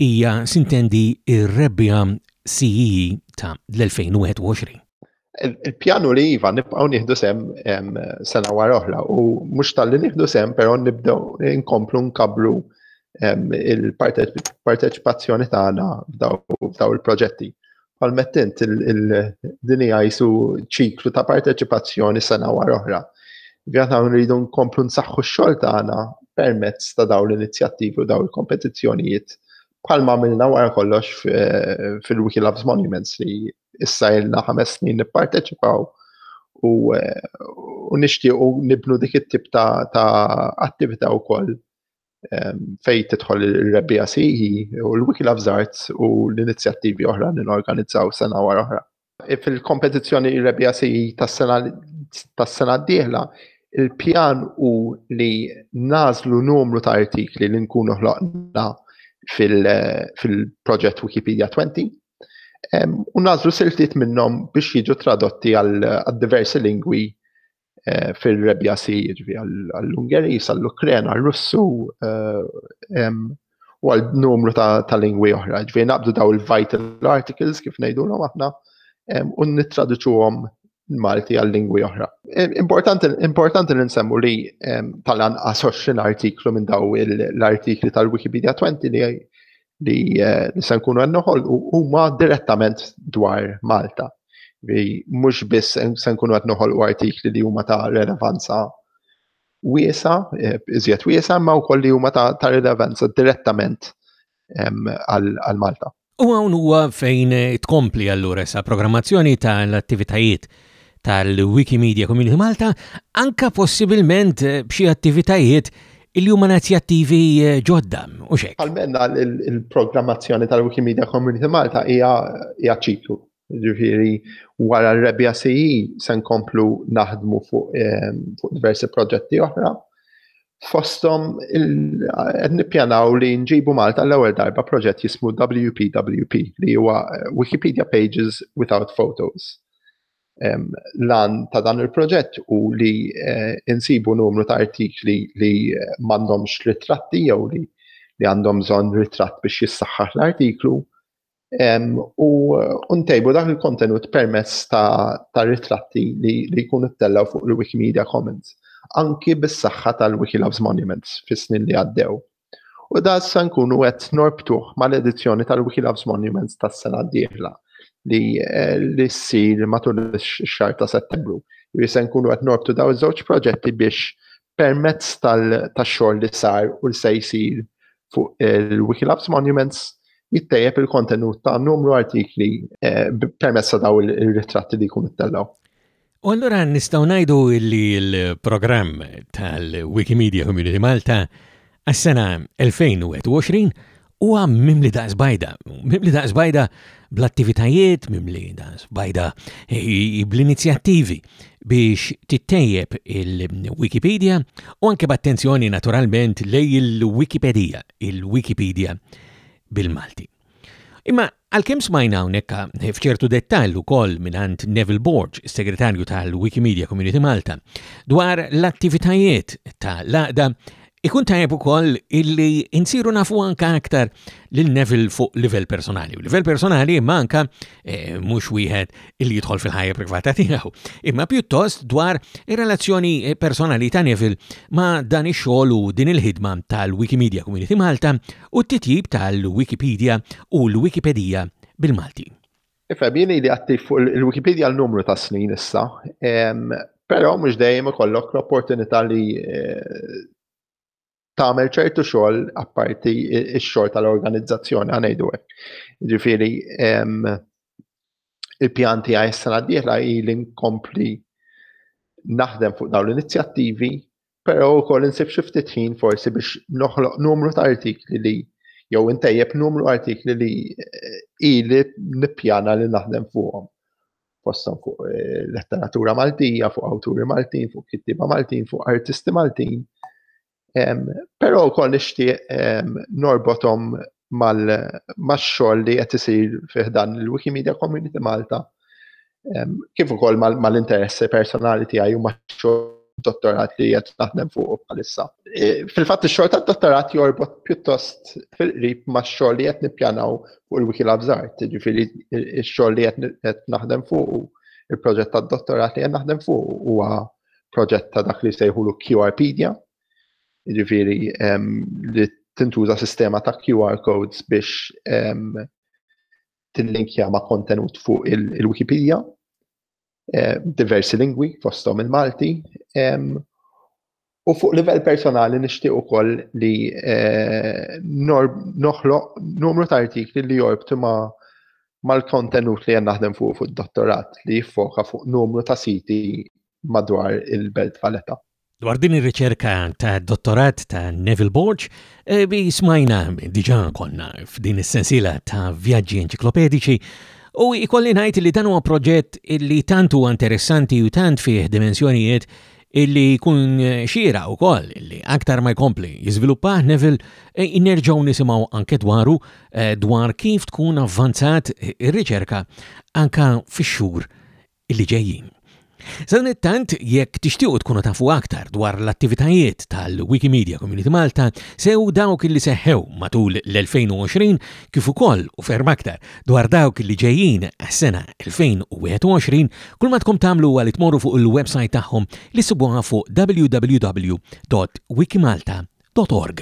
hija sintendi r-rebbija CE ta' l-2021. Il-pjanu li iva nibqgħu nieħdu sem sena wara oħra u mhux tal-li nieħdu sem però nibdew inkomplu nkabru il-parteċipazzjoni tagħna f'daw il-proġetti. Bħal mettint il-dini għajsu ċiklu ta' parteċipazzjoni sena wara oħra. Vjata nridu nkomplu nsaħħu x-xogħol tagħna permezz ta' daw l-inizjattivi u daw il-kompetizzjonijiet bħal ma' minna wara kollox fil-Wiki Loves Monuments li issa ilna ħames snin nipparteċipaw u, u nixtiequ nibnu dik it-tip ta', ta attività wkoll ehm, fej tidħol il-rebbija siħi e u l-Wiki Loves Arts u l-inizjattivi oħra li norganizzaw sena wara oħra. E fil-kompetizzjoni rebbija siħi e tas-sena tas-sena d-dieħla, il-pjan u li nażlu numru ta' artikli li nkunu ħloqna fil-proġett Wikipedia 20 u nażlu siltiet minnhom biex jiġu tradotti għal diversi lingwi eh, fil-rebja si jiġri għall-Ungeris, għall-Ukren, għall-Russu eh, u għal numru ta' lingwi oħra. Ġviri naqbdu daw il-vital articles kif ngħidulhom aħna u nittraduċuhom Malti għal lingwi oħra. Importanti li nsemmu li tal-anqas 20 artiklu minn daw l-artikli tal-Wikipedia 20 li li se nkunu qed noħolqu huma direttament dwar Malta. Mhux biss se nkunu qed noħolqu artikli li huma ta' relevanza wiesa, iżjed wiesa, imma wkoll li huma ta' rilevanza direttament għal Malta. U hawn huwa fejn tkompli allura sa programmazzjoni tal-attivitajiet tal-Wikimedia Community Malta, anka possibilment eh, b'xi attivitajiet il huma inizjattivi eh, ġodda, u xek. Għalmenna il-programmazzjoni tal-Wikimedia Community Malta hija ċiklu. Ġifiri, wara r-rebja CE se nkomplu naħdmu fuq eh, diversi proġetti oħra. Fostom, nipjanaw li nġibu Malta l-ewwel darba proġett jismu WPWP li huwa Wikipedia Pages Without Photos. L-għan ta' dan il-proġett hu li insibu numru ta' artikli li m'għandhomx ritratti jew li għandhom bżonn ritratt biex jissaħħaħ l-artiklu u ntejbu dak il-kontenut permezz ta' ritratti li jkunu ttellgħu fuq il-Wikimedia Commons, anki bis-saħħa tal-Wikilabs Monuments fis-snin li għaddew. U da issa nkunu qed norbtuh mal-edizzjoni tal-Wiki Loves Monuments tas-sena d-dieħla li li ssir matul ix-xahar ta' Settembru. Jiġri se nkunu qed norbtu daw iż-żewġ proġetti biex permezz tax-xogħol li sar u li se jsir fuq il-Wiki Loves Monuments jittejjeb il-kontenut ta' numru artikli permezz ta' daw ir-ritratti li jkunu ttellgħu. U allura nistgħu ngħidu li l-programm tal-Wikimedia Community Malta għas-sena 2021 huwa mimli daqs bajda. Mimli daqs bajda bl-attivitajiet, mimli daqs bajda eh, bl-inizjattivi biex tittejjeb il-Wikipedia u anke b'attenzjoni naturalment lej il-Wikipedija, il-Wikipedia bil-Malti. Imma għalkemm smajna hawnhekk eh, f'ċertu dettall ukoll mingħand Neville Borg, segretarju tal-Wikimedia Community Malta, dwar l-attivitajiet ta' laqda Ikun tajab ukoll illi insiru nafu anka aktar lil Neville fuq livell personali. U livell personali imma anka eh, mhux wieħed illi jidħol fil-ħajja privata tiegħu, imma pjuttost dwar ir-relazzjoni eh, personali ta' Neville ma' dan ix-xogħol u din il-ħidma tal-Wikimedia Community Malta u t-titjib tal-Wikipedija u l-Wikipedija bil-Malti. Ifhem, jien ili attiv fuq il-Wikipedija għal numru ta' snin issa, però mhux dejjem ikollok l-opportunità li tagħmel ċertu xogħol apparti x-xogħol tal-organizzazzjoni ngħidu hekk. Ġifieri il-pjan tiegħi s-sena d-dieħla li nkompli naħdem fuq dawn l-inizjattivi Però wkoll insib xi ftit ħin forsi biex noħloq numru ta' artikli li jew intejjeb numru artikli li eh, ili nippjana li naħdem fuqhom. Fosthom fuq eh, letteratura Maltija, fuq awturi Maltin, fuq kittiba Maltin, fuq artisti Maltin. Però wkoll nixtieq norbothom max-xogħol li qed isir fi ħdan il-Wikimedia Community Malta kif ukoll mal-interessi personali tiegħi u max-xogħol dottorat li qed naħdem fuq bħalissa. E, fil-fatt ix-xogħol tad-dottorat jorbot pjuttost fil-qrib max-xogħol li qed nippjanaw fuq il-Wiki Labs Art, jiġifieri x-xogħol li qed naħdem fuq il-proġett tad-dottorat li qed naħdem fuq huwa proġett ta' dak li sejħulu QRpedia, Jiġifieri li tintuża sistema ta' QR codes biex tinlinkja ma' kontenut fuq il-Wikipedia, diversi lingwi fosthom il-Malti, u fuq livell personali nixtieq ukoll li noħloq numru ta' artikli li jorbtu ma' mal-kontenut li qed naħdem fuq fuq id-dottorat li jiffoka fuq numru ta' siti madwar il-Belt Valletta. Dwar din ir-riċerka ta' dottorat ta' Neville Borg, eh, bi smajna diġà konna f'din is-sensiela ta' vjaġġi enċiklopediċi U ikolli ngħid li dan huwa proġett li tant huwa interessanti u tant fih dimensjonijiet illi jkun eh, xira u koll illi aktar ma jkompli jizviluppa Neville eh, nerġaw nisimaw anke dwaru eh, dwar kif tkun avvanzat ir-riċerka anka fix-xhur li ġejjin. Sadanittant, jekk tixtiequ tkunu tafu aktar dwar l-attivitajiet tal-Wikimedia Community Malta, sew dawk li seħħew matul l-2020 kif ukoll u ferm aktar dwar dawk li ġejjin għas-sena 2021, kull ma tkom tagħmlu huwa li tmorru fuq il-websajt tagħhom li ssibuha fuq www.wikimalta.org.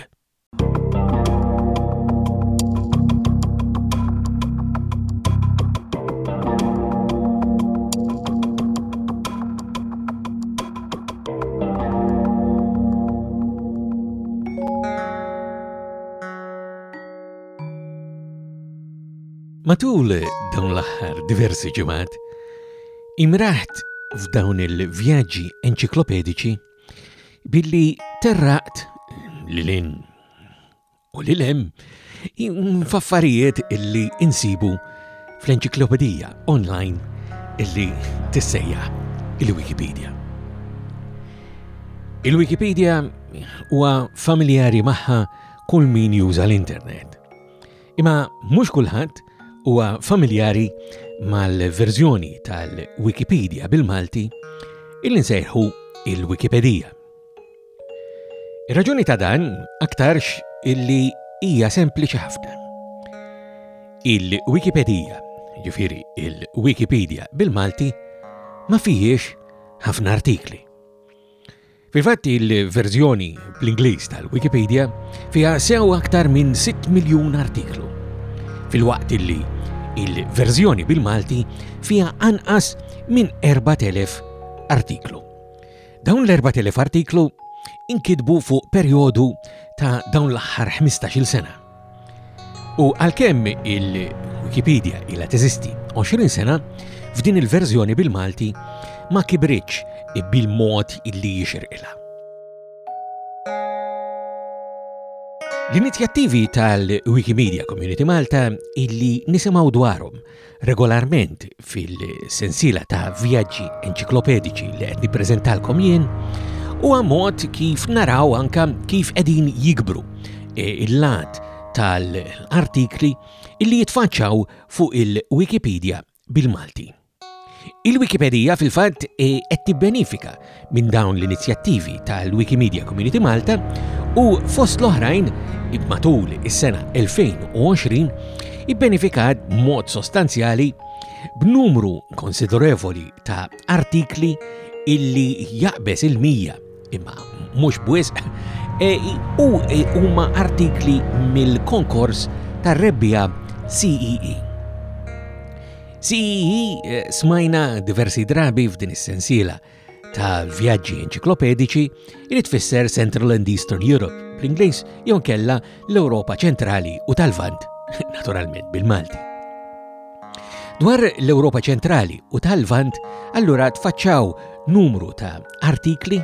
Matul dawn l-aħħar diversi ġimgħat, imraħt f'dawn il-vjaġġi enċiklopedici Billi terraqt lilin u lilem faffarijiet illi insibu fl-enċiklopedija online illi tissejja il-Wikipedia. Il-Wikipedia huwa familjari magħha kull min juża l-internet. Imma mhux kulħadd huwa familjari mal-verżjoni tal-Wikipedia bil-Malti illi nsejħu il-Wikipedija. Ir-raġuni ta' dan aktarx illi hija sempliċi ħafna. Il-Wikipedija, ġifiri il-Wikipedia bil-Malti, ma fihiex ħafna artikli. Fil-fatt il-verżjoni bl-Ingliż tal-Wikipedia fiha sew aktar minn 6 miljun artiklu, filwaqt li il-verżjoni bil-Malti fiha anqas minn 4,000 artiklu. Dawn l-4,000 artiklu inkitbu fuq perjodu ta' dawn l-aħħar 15-il sena. U għalkemm il-Wikipedia ilha teżisti 20 sena, f'din il-verżjoni bil-Malti ma kibritx bil-mod illi jixirqilha. L-inizjattivi tal-Wikimedia Community Malta illi nisimaw dwarhom Regolarment fil-sensiela ta' vjaġġi enċiklopedici li qed nippreżentalkom jien, huwa mod kif naraw anka kif qegħdin jikbru e, il-lat tal-artikli illi jitfaċċaw fuq il-Wikipedia bil-Malti. Il-Wikipedija fil-fatt e, qed tibbenifika minn dawn l-inizjattivi tal-Wikimedia Community Malta u fost l-oħrajn matul is-sena 2020 ibbenifikat b'mod sostanzjali b'numru konsiderevoli ta' artikli illi jaqbes il-mija Imma mhux b'wisq, e, u e, huma artikli mill-konkors tar-rebbija CEE. CEE e, smajna diversi drabi f'din is-sensiela ta' vjaġġi enċiklopedici li tfisser Central and Eastern Europe bl-Ingliż jew kella l-Ewropa ċentrali u tal-Vant, naturalment bil-Malti. Dwar l-Ewropa ċentrali u tal-Lvant allura tfaċċaw numru ta' artikli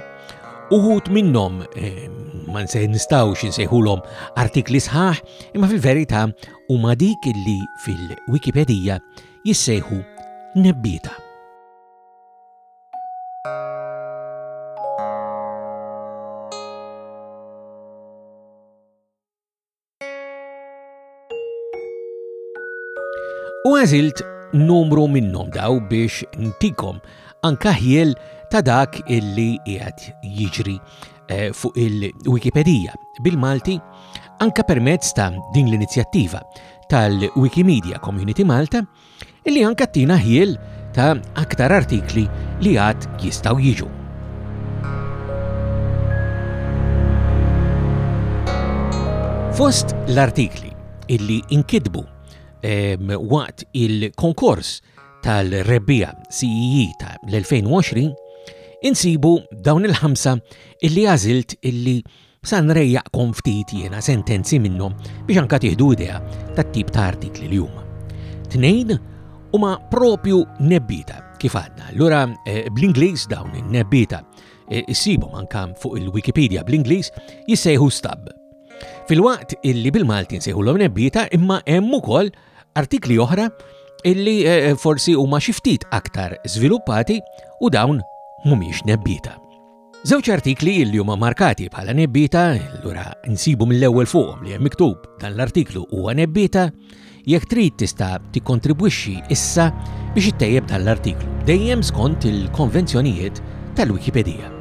uħut minnhom eh, ma nse nistgħux insejħulhom artikli sħaħ imma fil-verità huma dik li fil-Wikipedija jissejħu nebbieta. U għażilt numru minnhom daw biex ntikom anka ħjel ta' dak illi qiegħed jiġri eh, fuq il-Wikipedija bil-Malti anka permezz ta' din l-inizjattiva tal-Wikimedia Community Malta Illi anke tina ħjiel ta' aktar artikli li għad jistgħu jiġu. Fost l-artikli illi inkitbu ehm, waqt il-konkors tal-rebbija CEE e ta' l-2020 insibu dawn il-ħamsa illi għazilt illi Sa nrejjaqkom ftit jiena sentenzi minnhom biex anke tieħdu idea tat-tip ta' artikli li huma. Tnejn huma propju nebbieta kif għadna. Allura eh, bl-Ingliż dawn in-nebbieta eh, issibhom anke fuq il-Wikipedia bl-Ingliż jissejħu stab. Filwaqt illi bil-Malti nsejħulhom nebbieta imma hemm ukoll artikli oħra illi eh, forsi huma xi ftit aktar żviluppati u dawn mhumiex nebbieta. Żewġ artikli li huma markati bħala nebbieta, lura nsibu mill-ewwel fuqhom li hemm miktub dan l-artiklu huwa nebbieta, jekk trid tista' tikkontribwixxi issa biex ittejjeb dan l-artiklu, dejjem skont il-konvenzjonijiet tal-Wikipedija.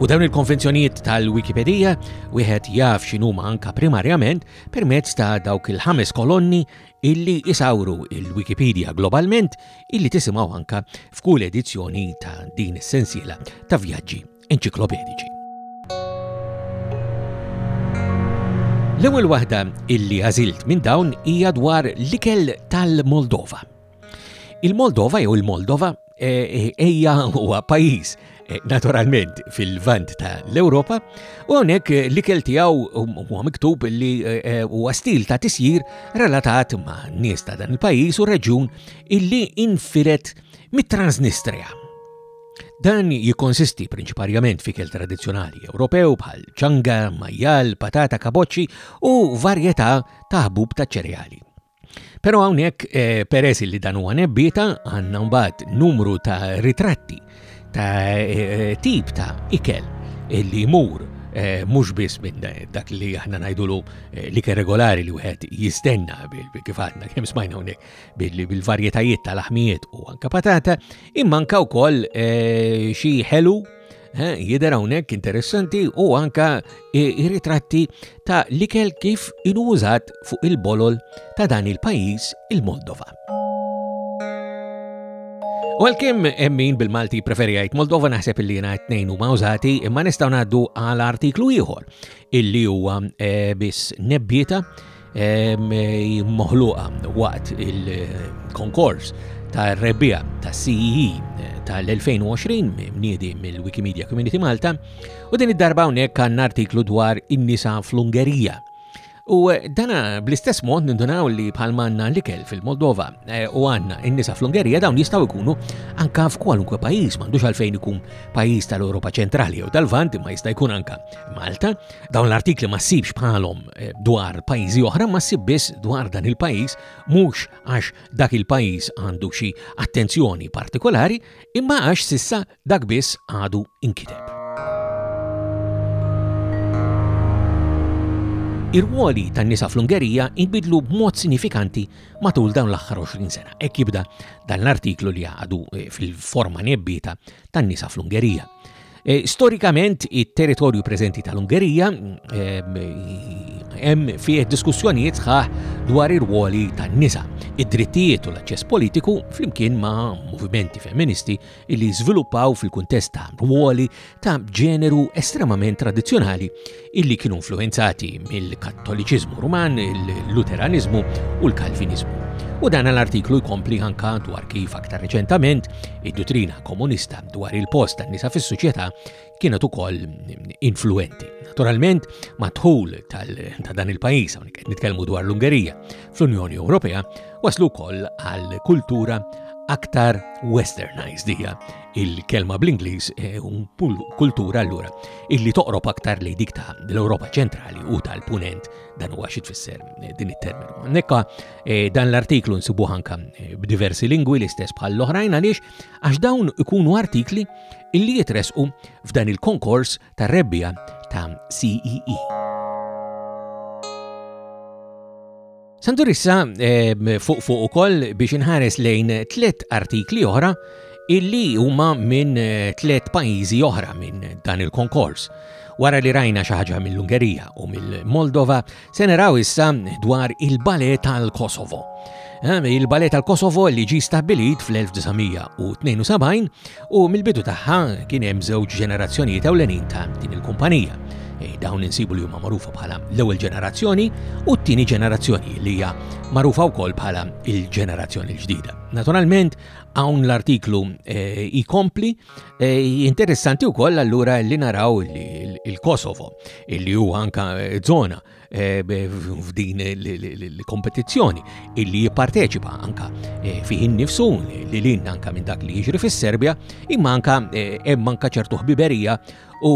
U dawn il-konvenzjonijiet tal-Wikipedija wieħed jaf x'inhuma anka primarjament permezz ta' dawk il-ħames kolonni illi isawru il-Wikipedia globalment illi tisimgħu anka f'kull edizzjoni ta' din is-sensiela ta' vjaġġi enċiklopediċi. L-ewwel waħda illi għażilt minn dawn hija dwar l-ikel tal-Moldova. Il-Moldova jew il-Moldova Ejja huwa pajjiż eh, naturalment fil-vant ta' l-Ewropa u hawnhekk eh, l-ikel tiegħu um, huwa miktub li eh, huwa stil ta' tisjir relatat ma' nies ta' dan il-pajjiż u reġjun illi infiret mit-Transnistria. Dan jikkonsisti prinċiparjament fi kel tradizzjonali Ewropew bħal ċanga, majjal, patata, kaboċċi u varjetà ta' ħbub ta' ċereali. Pero hawnhekk eh, peress li dan huwa nebbieta għandna mbagħad numru ta' ritratti ta' eh, tip ta' ikel li jmur eh, mhux biss minn dak li aħna ngħidulu eh, li ke regolari li wieħed jistenna kif għadna kemm smajna hawnhekk bil-varjetajiet tal-aħmijiet u anka patata, imma anka wkoll xi ħelu Jider hawnhekk interessanti u anka ritratti ta' likel kif inużat fuq il-bolol ta' dan il-pajjiż il-Moldova. U għal-kem emmin bil-Malti preferi għajt Moldova naħseb li jena t-nejn u mawżati imma nistaw naddu għal artiklu ieħor illi huwa eh, bis nebbieta moħluqa waqt il-konkors ta' rebbija ta' CEE e tal-2020 mniedi mill-Wikimedia Community Malta u din id-darba hawnhekk għandna artiklu dwar in-nisa fl-Ungerija. U dana bl-istess mod nindunaw li bħalmanna li kell fil-Moldova eh, u għanna in-nisa fl-Ungerija dawn jistgħu jkunu anka f'kwalunkwe pajjiż, m'għandux għalfejn ikun pajjiż tal-Ewropa ċentrali jew tal-Vant imma jista' jkun anka Malta, Dawn l-artikli ma ssibx bħalhom eh, dwar pajjiżi oħra ma ssib biss dwar dan il-pajjiż mhux għax dak il-pajjiż għandu xi attenzjoni partikolari imma għax sissa dak biss għadu inkiteb. Ir-ruoli tan-nisa fl-Ungerija jbidlu b'mod sinifikanti matul dawn l-aħħar 20 sena. Hekk jibda dan l-artiklu li għadu eh, fil-forma nebbita tan-nisa fl-Ungerija. E, storikament, it-territorju preżenti tal-Ungerija hemm fih diskussjonijiet sħaħ dwar ir-ruoli tan-nisa, id-drittijiet u l-aċċess politiku flimkien ma' movimenti femministi li żviluppaw fil-kuntest ta' ruoli ta' ġeneru estremament tradizzjonali illi kienu influwenzati mill-Kattoliċiżmu Ruman, il-Luteraniżmu u l-Kalviniżmu. U dan l-artiklu jkompli anka dwar kif aktar reċentament id-duttrina komunista dwar il-post tan-nisa fis-soċjetà kienet ukoll influenti. Naturalment, madħul ta' dan il-pajjiż hawnhekk qed nitkellmu dwar l-Ungerija fl-Unjoni Ewropea waslu wkoll għal kultura aktar westernized hija il-kelma bl-Ingliż eh, kultura allura illi toqrob aktar lejn dik ta' l-Ewropa ċentrali u tal-Punent dan huwa xi tfisser eh, din it-terminu. Nekka eh, dan l-artiklu nsibu anka eh, b'diversi lingwi l-istess bħal l-oħrajn għaliex għax dawn ikunu artikli illi jitresqu f'dan il-konkors tar-rebbija ta' CEE. E. Sandur issa eh, fuq fuq ukoll biex inħares lejn tliet artikli oħra illi huma minn eh, tliet pajjiżi oħra minn dan il-konkors. Wara li rajna xi ħaġa mill-Ungerija u mill-Moldova, se naraw issa dwar il-bale tal-Kosovo. Eh, Il-bale tal-Kosovo li ġi stabbilit fl-1972 u mill-bidu tagħha kien hemm żewġ ġenerazzjonijiet ewlenin ta' din il-kumpanija. E, dawn insibu li huma magħrufa bħala l-ewwel ġenerazzjoni u t-tieni ġenerazzjoni li hija magħrufa wkoll bħala il-ġenerazzjoni l-ġdida. Naturalment, hawn l-artiklu e, ikompli e, interessanti wkoll allura li naraw il-Kosovo, li huwa anka zona Eh, f'din l-kompetizzjoni illi jipparteċipa anka eh, fih innifsu li lin anka minn dak li jiġri fis-Serbja imma anka eh, hemm anka ċertu ħbiberija u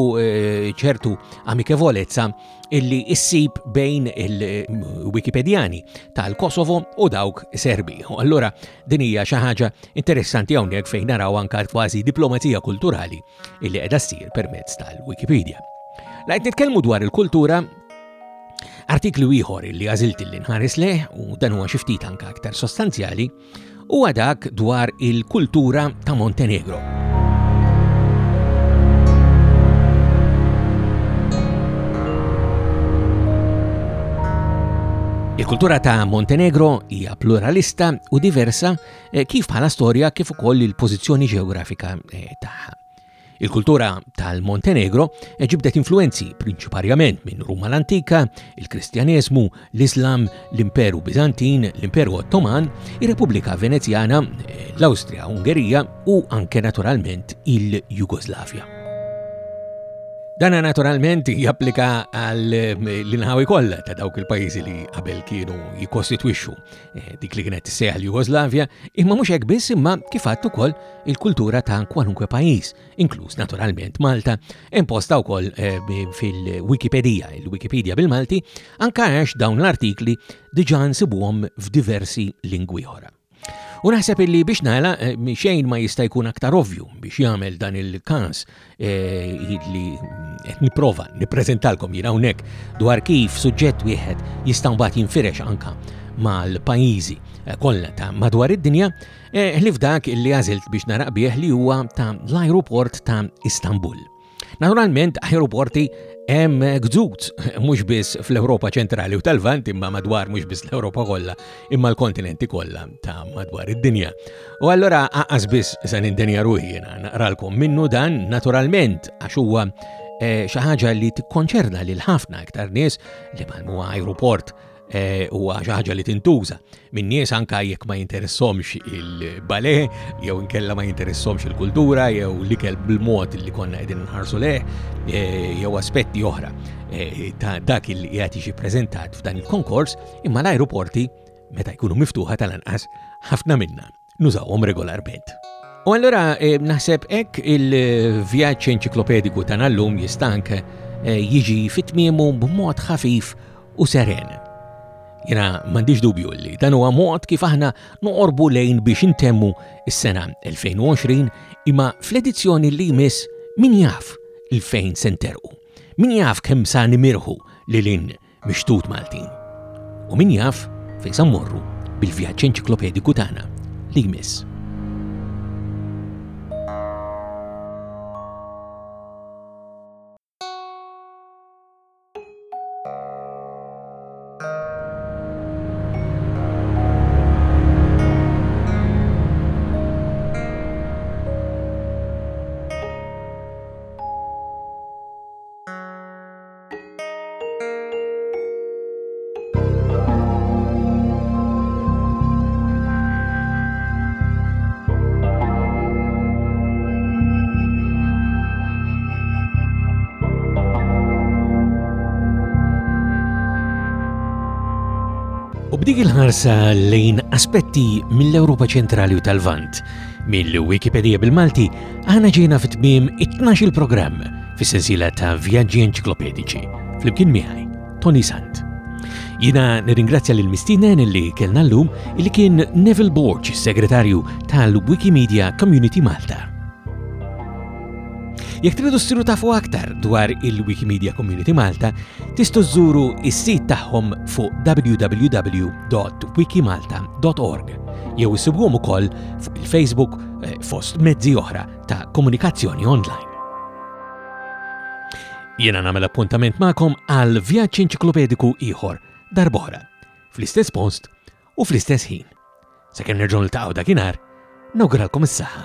ċertu amikevolezza illi issib bejn il-Wikipedjani tal-Kosovo u dawk Serbi. U allura din hija xi ħaġa interessanti hawnhekk fejn naraw anka kważi diplomazija kulturali illi qiegħda ssir permezz tal-Wikipedia. La qed nitkellmu dwar il-kultura Artiklu ieħor li għażilt li nħares leh u dan huwa xi ftit anke aktar sostanzjali huwa dak dwar il-kultura ta' Montenegro. Il-kultura ta' Montenegro hija pluralista u diversa eh, kif bħala storja kif ukoll il-pożizzjoni ġeografika eh, tagħha. Il-kultura tal-Montenegro eh, ġibdet influenzi prinċiparjament minn Ruma l-Antika, il-Kristjaneżmu, l-Islam, l-Imperu Bizantin, l-Imperu Ottoman, ir-Repubblika Venezjana, l-Awstrija Ungerija u anke naturalment il-Jugoslavja. Dana naturalment japplika għal eh, l-inħawi kollha ta' dawk il-pajjiżi li qabel kienu jikostitwixxu Eh, dik li kienet seħ l-Jugoslavja, imma mhux hekk biss imma kif għadd ukoll il-kultura ta' kwalunkwe pajjiż, inkluż naturalment Malta, imposta wkoll eh, fil-Wikipedija, il-Wikipedija bil-Malti, anke għax dawn l-artikli diġà nsibuhom f'diversi lingwi oħra. U naħseb illi biex nagħla eh, xejn ma jista' jkun aktar ovvju biex jagħmel dan il-każ li qed nipprova nippreżentalkom jien hawnhekk dwar kif suġġett wieħed jista' mbagħad jinfirex anka mal-pajjiżi eh, kollha ta' madwar id-dinja, eh, ħlif dak li għażilt biex naraq bih li huwa ta' l-ajruport ta' Istanbul. Naturalment, ajruporti hemm gżut mhux biss fl-Ewropa ċentrali u tal-Vant imma madwar mhux biss l-Ewropa kollha imma l-kontinenti kollha ta' madwar id-dinja. U allura aqqas biss se nindenja ruħi jiena naqralkom minnu dan naturalment għax huwa eh, xi ħaġa li tikkonċerna lil ħafna iktar nies li Malmu ajruport Eh, huwa xi ħaġa li tintuża minn nies anke jekk ma jinteressomx il-bale jew inkella ma jinteressomx il-kultura jew l-ikel bil-mod li konna qegħdin nħarsu leh eh, jew aspetti oħra eh, ta' dak il jagħti xi preżentat f'dan il-konkors imma l-ajruporti meta jkunu miftuħa tal-anqas ħafna minna nużawhom regolarment. U allura eh, naħseb hekk il-vjaġġ enċiklopediku ta' nallum jistank eh, jiġi fit-tmiemu b'mod ħafif u seren. Jena mandiġ dubju li dan huwa mod kif aħna noqorbu lejn biex intemmu s-sena 2020 imma fl-edizzjoni li jmiss min jaf il-fejn senteru. Min jaf kemm sa nimirħu li lin mixtut Maltin. U min jaf fejn sa mmorru bil-vjaġġ enċiklopediku tagħna li jmiss. B'dik il-ħarsa lejn aspetti mill-Ewropa ċentrali u tal-Vant, mill-Wikipedia bil-Malti Aħna ġejna fit tmiem it-12 il-programm fis-sensiela ta' vjaġġi enċiklopedici flimkien miħaj Tony Sant. Jina nirringrazzja lil mistinen li kellna llum li kien Neville Borg, segretarju tal-Wikimedia Community Malta. Jekk tridu ssiru tafu aktar dwar il-Wikimedia Community Malta, tistu żżuru is-sit tagħhom fuq www.wikimalta.org jew issibhom ukoll fuq il-Facebook eh, fost mezzi oħra ta' komunikazzjoni online. Jiena nagħmel appuntament magħkom għal vjaġġ enċiklopediku ieħor darbora, fl-istess post u fl-istess ħin. Sakemm nerġgħu niltaqgħu dakinhar, nawguralkom is-saħħa.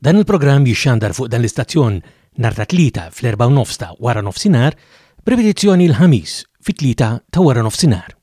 Dan il-programm jixxandar fuq dan l-istazzjon nhar ta' Tlieta fl-erbgħa u nofs ta' waranofsinhar b'ripetizzjoni l-Ħamis fit-Tlieta ta' waranofsinhar.